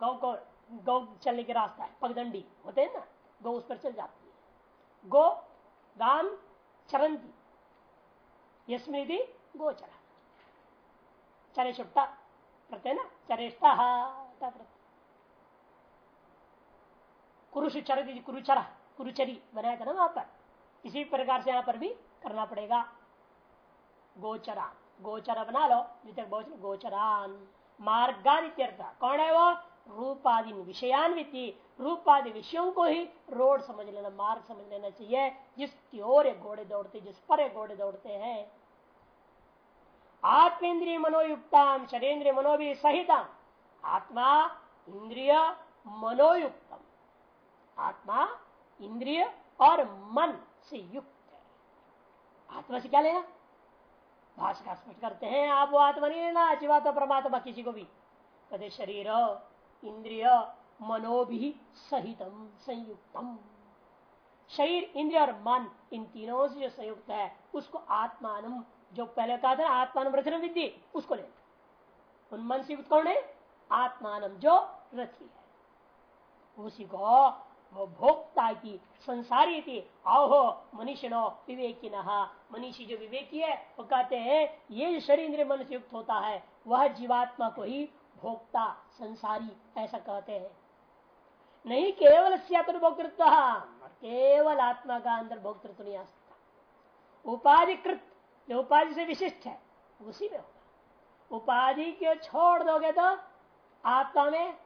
गौ को, गौ चलने का रास्ता है पगदंडी होते हैं ना। गौ उस पर चल जाती है। गो गान चरंती यस्मृति गोचरा चरे छुट्टा करते ना? चरेष्टा कुरुष चरती कुरुचरा, कुरुचरी, बनाया था ना वहाँ पर। इसी प्रकार से यहाँ पर भी करना पड़ेगा। गोचरा। गोचरा बना लो जितने गोचरान। मार्गान कौन है वो? रूपादि विषयान विधि रूपादि विषयों को ही रोड समझ लेना, मार्ग समझ लेना चाहिए जिसकी ओर घोड़े दौड़ते, जिस पर घोड़े दौड़ते हैं। आत्मेन्द्रिय मनोयुक्ताम शरीन्द्रिय मनोभी सहितम आत्मा इंद्रिय मनोयुक्तम। आत्मा इंद्रिय और मन से युक्त है। आत्मा से क्या लेना? भाषा स्पष्ट करते हैं आप वो आत्मा नहीं लेना, जीवात्मा परमात्मा किसी को भी। कहते शरीर इंद्रिय मनोभि सहितम संयुक्तम। शरीर, इंद्रिय और मन, इन तीनों से जो संयुक्त है, उसको आत्मान जो पहले कहा था आत्मान रथन विद्धि उसको ले उन मन से युक्त कौन है? आत्मान जो रथी है। उसी को वो भोक्ता की, संसारी थी आहो मनुष्यनो विवेकी नहा मनीषी जो विवेकी है, वो कहते हैं, ये शरीर, इंद्रिय, मन से युक्त होता है, वह जीवात्मा को ही भोक्ता संसारी, ऐसा कहते हैं। नहीं केवल भोक्तृत्व केवल आत्मा का अंदर भोक्तृत्व नहीं आ सकता। उपाधिकृत जो उपाधि से विशिष्ट है, उसी में होगा। उपाधि के छोड़ दोगे तो आत्मा में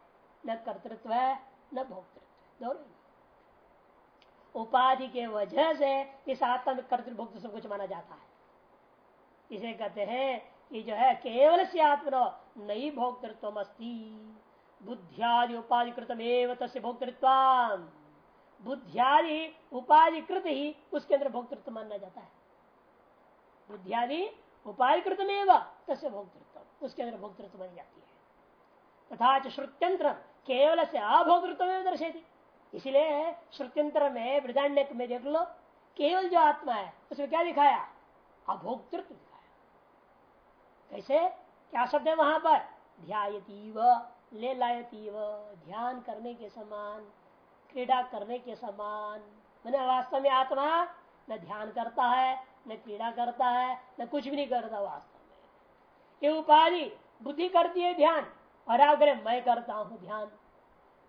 न कर्तृत्व है, न भोक्तृत्व दोनों उपाधि के वजह से इस आत्मा में कर्तृभोक्त सब कुछ माना जाता है। इसे कहते हैं कि जो है, केवल से आत्मा नई भोक्तृत्व अस्ती बुद्धियादि उपाधि कृतमेव तस्य भोक्तृत्व बुद्धियादि उपाधि कृत ही उसके अंदर भोक्तृत्व माना जाता है। बुद्धियादि उपाधि कृतमेव तस्य भोक्तृत्व, उसके अंदर भोक्तृत्व मानी जाती है। तथा श्रुत्यंत्र केवल से अभोक्तृत्व दर्शेती इसलिए श्रुत्यंत्र में वृदान्य में देख लो, केवल जो आत्मा है, उसमें क्या दिखाया? अभोक्तृत्व दिखाया। कैसे? क्या शब्द है वहाँ पर? ध्यातीव ले लायतीव ध्यान करने के समान, क्रीड़ा करने के समान। मैंने वास्तव में आत्मा न ध्यान करता है, न क्रीड़ा करता है, न कुछ भी नहीं करता वास्तव में। ये उपाधि, बुद्धि करती है ध्यान और आप करें मैं करता हूँ ध्यान।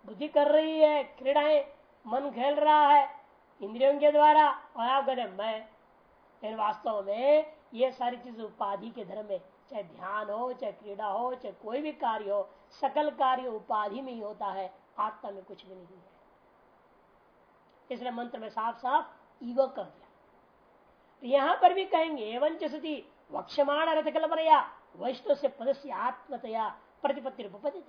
बुद्धि कर रही है, क्रीड़ाएँ, मन खेल रहा है, इंद्रियों के द्वारा और आप कहते मैं वास्तव में ये सारी चीज़ उपाधि के धर्म में चाहे ध्यान हो, चाहे क्रीड़ा हो, चाहे कोई भी कार्य हो, सकल कार्य उपाधि में ही होता है, आत्मा में कुछ भी नहीं है। इसलिए मंत्र में साफ़ साफ़ ईव कर दिया। तो यहाँ पर भी कहेंगे, एवं सती वक्षमाण रथ कल्पनया, वैष्णव से पदस्य आत्मतया प्रतिपत्ति रूप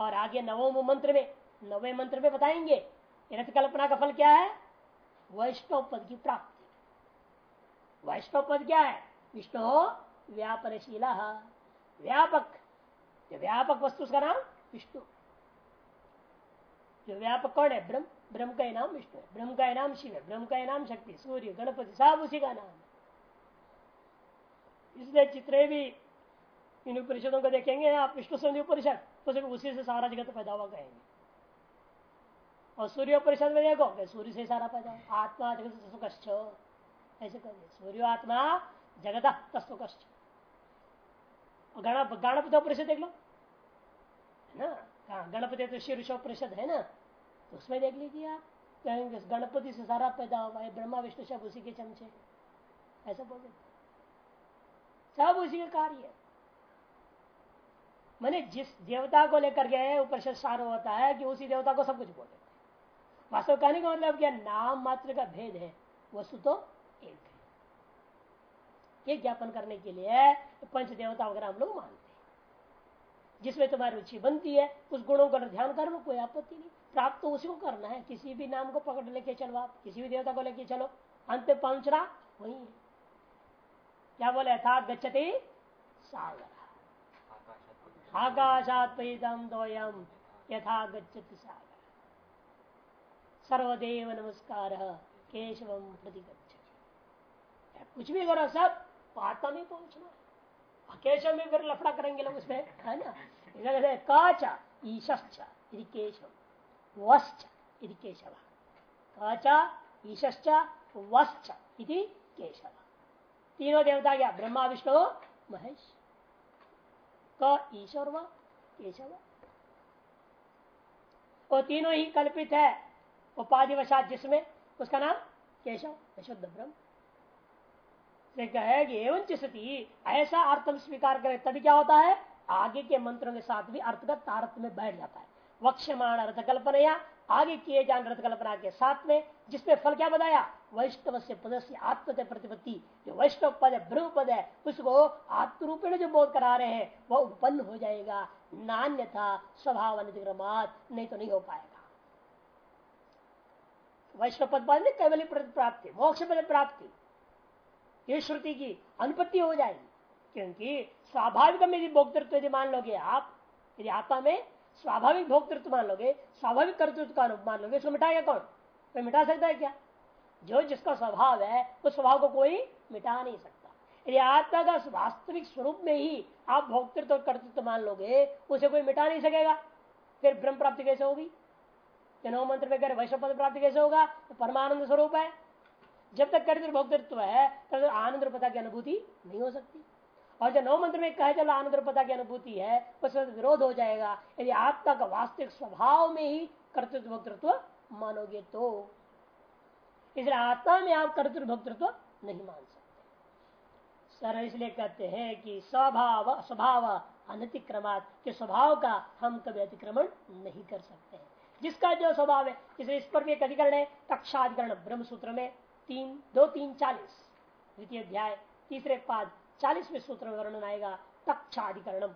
और आगे नवम मंत्र में, नवे मंत्र में बताएँगे रथ कल्पना का फल क्या है? वैष्णव पद की प्राप्ति। वैष्णव पद क्या है? विष्णु व्यापनशीला व्यापक। जो व्यापक वस्तु का नाम विष्णु। जो व्यापक कौन है? ब्रह्म। ब्रह्म का नाम विष्णु है। ब्रह्म का नाम शिव है। ब्रह्म का नाम शक्ति। सूर्य, गणपति, सब उसी का नाम है। इसलिए चित्रे भी इन उपनिषदों को देखेंगे, आप विष्णु संधि उपनिषद तो सिर्फ़ उसी से सारा जगत पैदा हुआ कहेंगे। और सूर्य परिषद में देखो सूर्य से सारा पैदा आत्मा जगत कश्च। ऐसे कर सूर्य आत्मा जगत तस्व कश्च गणपति परिषद देख लो। है ना? गणपति तो शीर्ष परिषद है ना? तो उसमें देख लीजिए आप। कहेंगे, गणपति से सारा पैदा हुआ है ब्रह्मा विष्णु सब उसी के चमचे ऐसा बोल देते सब उसी का कार्य है। मैंने जिस देवता को लेकर गए उपनिषद सार होता है कि उसी देवता को सब कुछ बोल देते वास्तव कहने का मतलब क्या? नाम मात्र का भेद है। वस्तु तो ये ज्ञापन करने के लिए पंच देवता वगैरह हम लोग मानते हैं। जिसमें तुम्हारी रुचि बनती है, उस गुणों का ध्यान कर लो कोई आपत्ति नहीं। प्राप्त तो उसी को करना है। किसी भी नाम को पकड़ लेके चलो आप, किसी भी देवता को लेके चलो। अंत पहुँचना वही है। क्या बोले? यथा गच्छति सागर। आकाशात दोयम यथा गच्छति सागर। सर्वदेव नमस्कार केशव प्रति कुछ भी करो सब। आत्मा में पहुँचना। केशव में फिर लफड़ा करेंगे लोग उसमें, है ना? काच ईश्च केशव वश्च केशव काचा ईश्च वश्च केशव तीनों देवता क्या? ब्रह्मा, विष्णु, महेश। क, ईश्वर व, केशव वो। तीनों ही कल्पित है, उपाधिवशात जिसमें, उसका नाम केशव शुद्ध ब्रह्म। एवं ऐसा अर्थ स्वीकार करे, तभी क्या होता है? आगे के मंत्रों के साथ भी अर्थ का तारत में बैठ जाता है। वक्षमाण अर्थ कल्पना आगे किए जान अर्थ कल्पना के साथ में, जिसमें फल क्या बताया? वैष्णव से पद से आत्म प्रतिपत्ति। जो वैष्णव पद है, ब्रह्म पद है, उसको आत्मरूपेण जो बोध करा रहे हैं, वह उत्पन्न हो जाएगा। नान्य था स्वभाव नहीं तो नहीं हो पाएगा। वैष्णव पद बाद कैवल्य प्राप्ति मोक्ष पद प्राप्ति। ये श्रुति की अनुपत्ति हो जाएगी। क्योंकि स्वाभाविक में यदि भोक्तृत्व यदि मान लोगे आप, यदि आत्मा में स्वाभाविक भोक्तृत्व मान लोगे, स्वाभाविक कर्तृत्व का अनुप मान लोगे उसको मिटाएगा कौन? कोई मिटा सकता है क्या? जो जिसका स्वभाव है, उस स्वभाव को कोई मिटा नहीं सकता। यदि आत्मा का वास्तविक स्वरूप में ही आप भोक्तृत्व और कर्तृत्व मान लोगे, उसे कोई मिटा नहीं सकेगा। फिर ब्रह्म प्राप्ति कैसे होगी? नौ मंत्र में कर वैश्व पद प्राप्ति कैसे होगा? तो परमानंद स्वरूप है। जब तक कर्तृ भोक्तृत्व है तब तक आनंद पता की अनुभूति नहीं हो सकती। और जब नौ मंत्र में कहे चलो आनंद पता की अनुभूति है, उस विरोध हो जाएगा। यदि आत्मा का वास्तविक स्वभाव में ही कर्तृत्व, भोक्तृत्व मानोगे तो। इसलिए आत्मा में आप कर्तृ भोक्तृत्व नहीं मान सकते। सर इसलिए कहते हैं कि स्वभाव स्वभाव अनतिक्रमात, के स्वभाव का हम कभी अतिक्रमण नहीं कर सकते जिसका जो स्वभाव है इसलिए इस पर भी एक अधिकरण है कक्षाधिकरण ब्रह्म सूत्र में। तीन, दो, तीन, चालीस। द्वितीय अध्याय, तीसरे पाद, चालीसवें सूत्र में वर्णन आएगा, तक्षाधिकरणम।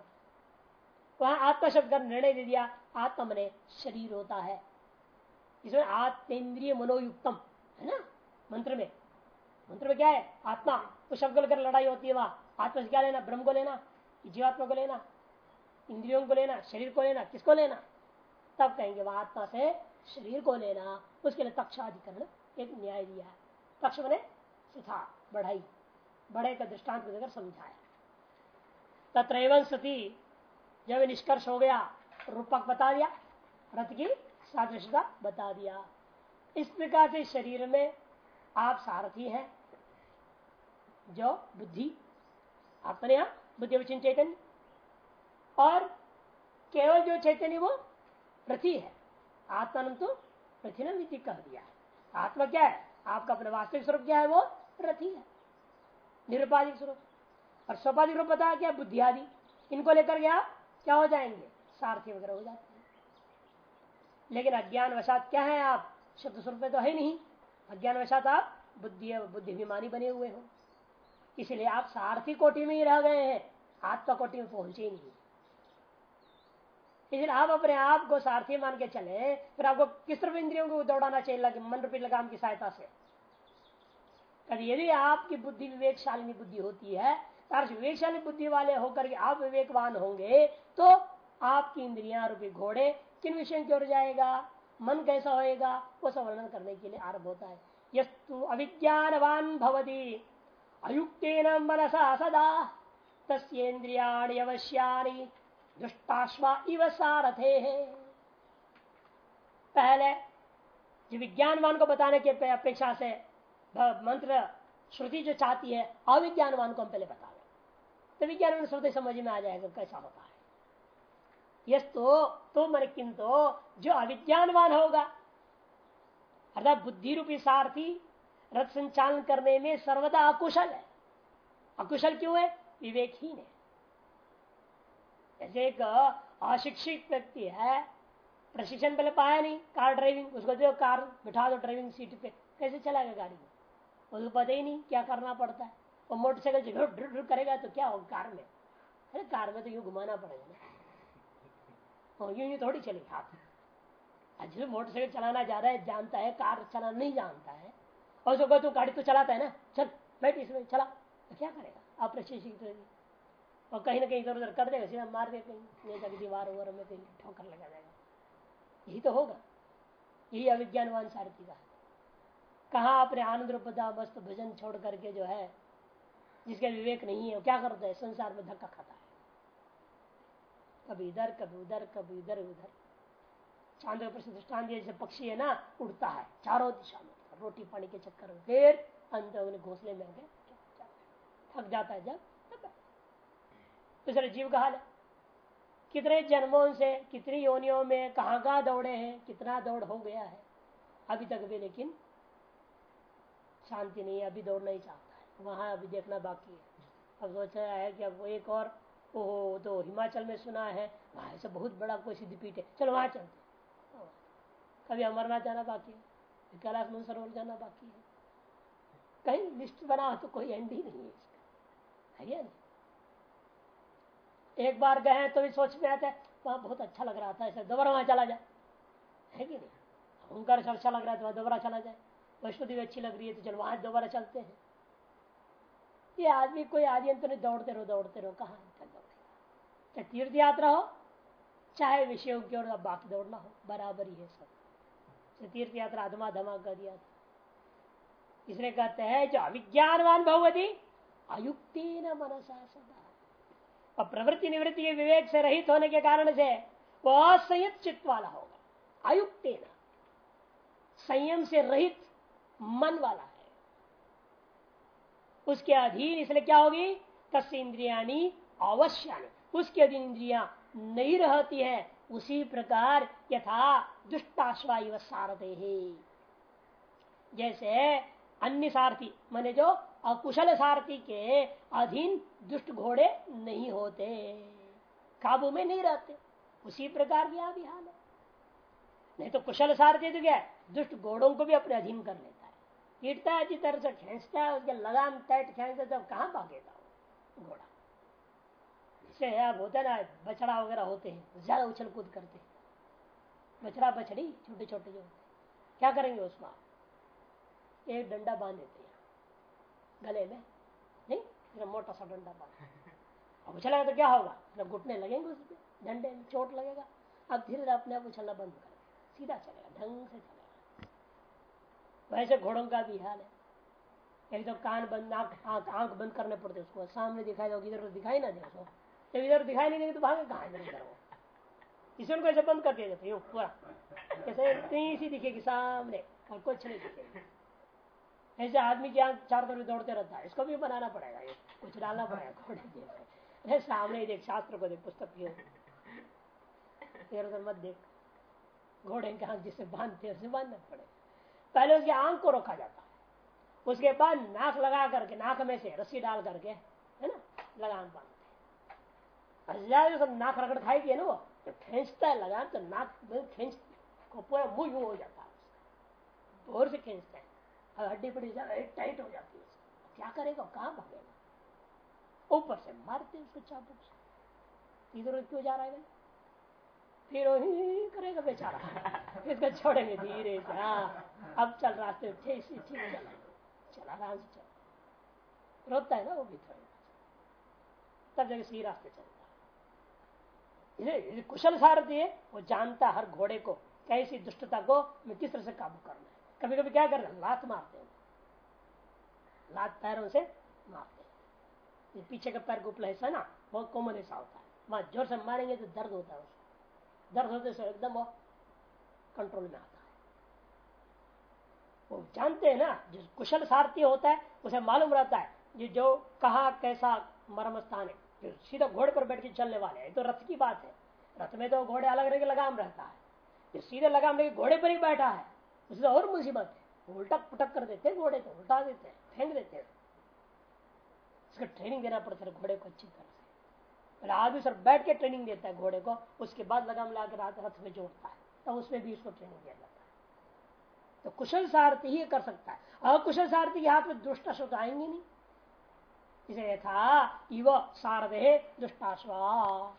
वहाँ आत्मा शब्द का निर्णय दे दिया, आत्मा मने शरीर होता है। इसमें आत्मेन्द्रिय मनोयुक्तम, है ना? मंत्र में। मंत्र में क्या है? आत्मा। उस शब्द को लेकर लड़ाई होती है वहाँ। आत्मा से क्या लेना? ब्रह्म को लेना? जीवात्मा को लेना? इंद्रियों को लेना? शरीर को लेना? किसको लेना? तब कहेंगे वह आत्मा से शरीर को लेना। उसके लिए तक्षाधिकरण एक न्याय दिया है। तक्ष बने, सिथा, बढ़ाई। बड़े का दृष्टांत देकर समझाया तत्र सती, जब निष्कर्ष हो गया, रूपक बता दिया रथ की सादृशता बता दिया। इस प्रकार से शरीर में आप सारथी हैं, जो बुद्धि यहाँ बुद्धि वचन चैतन्य, और केवल जो चैतन्य वो प्रति है। आत्मानंद तो प्रति ने विधि कह दिया आत्मा क्या है? आपका अपना वास्तविक स्वरूप क्या है वो? रथी है। निरुपाधिक स्वरूप। और स्वपाधिक रूप बताया क्या? बुद्धि आदि। इनको लेकर के आप क्या हो जाएँगे? सारथी वगैरह हो जाते हैं। लेकिन अज्ञान वशात क्या है आप? शब्द स्वरूप तो है नहीं। अज्ञान वशात आप बुद्धि बुद्धिभिमानी बने हुए हो। इसलिए आप सारथी कोटि में ही रह गए हैं। आत्मा कोटि में पहुँचे नहीं। इसलिए आप अपने आप को सारथी मान के चले, फिर आपको किस तरफ़ इंद्रियों को दौड़ाना चाहिए मन रूपी लगाम की सहायता से? कभी यदि आपकी बुद्धि विवेकशाली बुद्धि होती है विवेकशाली बुद्धि वाले होकर के आप विवेकवान होंगे तो आपकी इंद्रिया रूपी घोड़े किन विषय की ओर जाएगा? मन कैसा होएगा? वो सब वर्णन करने के लिए आरंभ होता है। यस्तु अविज्ञानवान भवती, अयुक्तेन मनसा सदा तस्ेन्द्रियाणी अवश्यानी। दुष्टाश्वा इव सारथे। है पहले जो विज्ञानवान को बताने के अपेक्षा से मंत्र श्रुति जो चाहती है अविज्ञानवान को हम पहले बता दें। तो विज्ञान श्रुति समझ में आ जाएगा कैसा होता है? यस तो, तो मन किंतु जो अविज्ञानवान होगा अर्थात बुद्धि रूपी सारथी रथ संचालन करने में सर्वदा अकुशल है। अकुशल क्यों है? विवेकहीन है। जैसे एक अशिक्षित व्यक्ति है, प्रशिक्षण पहले पाया नहीं, कार ड्राइविंग उसको जो कार बिठा दो ड्राइविंग सीट पे, कैसे चलाएगा गाड़ी में उसको पता ही नहीं क्या करना पड़ता है। और मोटरसाइकिल करेगा तो क्या होगा कार में? अरे कार में तो यूँ घुमाना पड़ेगा ना। यूँ यूँ थोड़ी चलेगी हाथ जो मोटरसाइकिल चलाना जा रहा है, जानता है, कार चलाना नहीं जानता है, और उसको तू गाड़ी तो चलाता है ना, चल, बैठ इसमें, चला। तो क्या करेगा? आप अप्रशिक्षित और कहीं ना कहीं इधर उधर कर देगा, सीधा मार दे कहीं जाकर दीवार उवर में कहीं ठोकर लगा जाएगा। यही तो होगा। यही अविज्ञानवान सारथी का है। कहा अपने आनंद रूपदा मस्त भजन छोड़ करके जो है, जिसका विवेक नहीं है, वो क्या करता है? संसार में धक्का खाता है। कभी इधर, कभी उधर, कभी इधर, उधर। चाँद प्रसिद्ध दृष्टान जैसे पक्षी है ना, उड़ता है। चारों दिशा में रोटी पानी के चक्कर में फिर अंत घोसले में आगे थक जाता है जब दूसरे जीव का हाल है कितने जन्मों से, कितनी योनियों में, कहाँ कहाँ दौड़े हैं, कितना दौड़ हो गया है, अभी तक भी, लेकिन शांति नहीं है, अभी दौड़ना ही चाहता है। वहाँ अभी देखना बाकी है। अब सोचा है कि अब एक और, ओहो तो हिमाचल में सुना है, वहाँ ऐसा बहुत बड़ा कोई सिद्धपीठ है। चलो वहाँ चलते कभी अमरनाथ जाना बाकी है कैलाश मनसरोवर जाना बाकी है। कहीं लिस्ट बना तो कोई एंड ही नहीं है इसका। है नहीं? एक बार गए तो भी सोच में आते वहाँ बहुत अच्छा लग रहा था, ऐसा दोबारा वहाँ चला जाए। है कि नहीं? उनका अच्छा लग रहा है तो वहाँ दोबारा चला जाए। वैष्णो देवी अच्छी लग रही है तो चलो वहाँ दोबारा चलते हैं। ये आदमी कोई आदि तो नहीं, दौड़ते रहो दौड़ते रहो, कहा चाहे तीर्थ यात्रा हो, चाहे विषयों की ओर बाकी दौड़ना हो, बराबर ही है सब। तीर्थ यात्रा अधमा धमा कर दिया था। कहते हैं, जो अविज्ञानवान भगवती, अयुक्ति न मनसा सदा। और प्रवृत्ति निवृत्ति के विवेक से रहित होने के कारण से वो असंयत चित्त वाला होगा अयुक्ति न। संयम से रहित मन वाला है। उसके अधीन इसलिए क्या होगी? तस् इंद्रियाणी अवश्य उसके अधीन इंद्रिया नहीं रहती है, उसी प्रकार यथा दुष्टाश्वाय सारथे जैसे अन्य सारथी, मैंने जो अकुशल सारथी के अधीन दुष्ट घोड़े नहीं होते। काबू में नहीं रहते। उसी प्रकार की भी हाल है। नहीं तो कुशल सारथी तो क्या दुष्ट घोड़ों को भी अपने अधीन कर लेता है। पीटता है अच्छी तरह से खेचता है, उसके लगाम टाइट खींचता तो कहाँ भागेगा वो घोड़ा? इससे अब होते ना, बछड़ा वगैरह होते हैं ज़्यादा उछल कूद करते हैं। बछड़ा बछड़ी छोटे छोटे जो होते क्या करेंगे उसको आप? एक डंडा बाँध देते हैं। गले में? नहीं मोटा सा डंडा बाँध। अब उछलेगा तो क्या होगा? घुटने लगेंगे उस पर डंडे में चोट लगेगा। अब धीरे धीरे अपने आप उछलना बंद कर। सीधा चलेगा, ढंग से चलेगा। वैसे घोड़ों का भी हाल है। एक तो कान बंद आँख आँख बंद करने पड़ते उसको। सामने दिखाई दो इधर दिखाई ना दे उसको। जब इधर दिखाई नहीं देगी तो भागे कहा इधर इधर वो? इसे उनको ऐसे बंद कर दिया यूँ पूरा जैसे इतनी सी दिखेगी सामने, और कुछ नहीं दिखेगी। ऐसे आदमी की आँख चार तरफ़ दौड़ते रहता है। इसको भी बनाना पड़ेगा, ये कुछ डालना पड़ेगा घोड़े सामने ही देख, शास्त्र को देख, पुस्तक की मत देख। घोड़े के आँख जिसे बांधते उसे बांधना पड़ेगा। पहले उसकी आँख को रोका जाता है। उसके बाद नाक लगा करके, नाक में से रस्सी डाल करके, है ना, लगान बांधते नाक रगड़ खाएगी ना वो जो खींचता है लगान तो नाक खींच पूरा मुँह हो जाता है उसका। ज़ोर से खींचता है। हड्डी पड़ी टाइट हो जाती है क्या करेगा? कहाँ भागेगा? ऊपर से मारते उसको चाबुक से। इधर क्यों जा रहा है फिर वही करेगा बेचारा। इसको छोड़ेंगे धीरे से। हाँ अब चल रास्ते ठीक ठीक चला। चल, आराम से चल। रोता है ना वो भी तब जगह सही रास्ते चलता है। कुशल सारथी है वो जानता हर घोड़े को, कैसी दुष्टता को मैं किस तरह से काबू करना है। कभी कभी क्या कर रहे लात मारते हैं। लात पैरों से मारते हैं। पीछे का पैर गुपला हिस्सा ना, बहुत कोमल हिस्सा होता है। वहाँ ज़ोर से मारेंगे तो दर्द होता है उसको दर्द होते से एकदम वो कंट्रोल में आता है। वो जानते हैं ना, जो कुशल सारथी होता है, उसे मालूम रहता है जो जो कहा, कैसा मरम स्थान है। जो सीधा घोड़े पर बैठ के चलने वाले हैं तो रथ की बात है। रथ में तो घोड़े अलग अलग लगाम रहता है। जो सीधे लगाम लेके घोड़े पर ही बैठा है उससे और मुसीबत है। उल्टक पुटक कर देते हैं घोड़े को, उल्टा देते हैं, फेंक देते हैं। उसका ट्रेनिंग देना पड़ता है घोड़े को अच्छी तरह से। पहले आदमी सर बैठ के ट्रेनिंग देता है घोड़े को, उसके बाद लगाम ला के रात रथ में जोड़ता है। तो उसमें भी उसको ट्रेनिंग दिया जाता है। तो कुशल सारथी ही कर सकता है। अकुशल सारथी के हाथ में दुष्ट शब्द आएँगे नहीं। इसे था इव सारदे दुष्टाश्वा।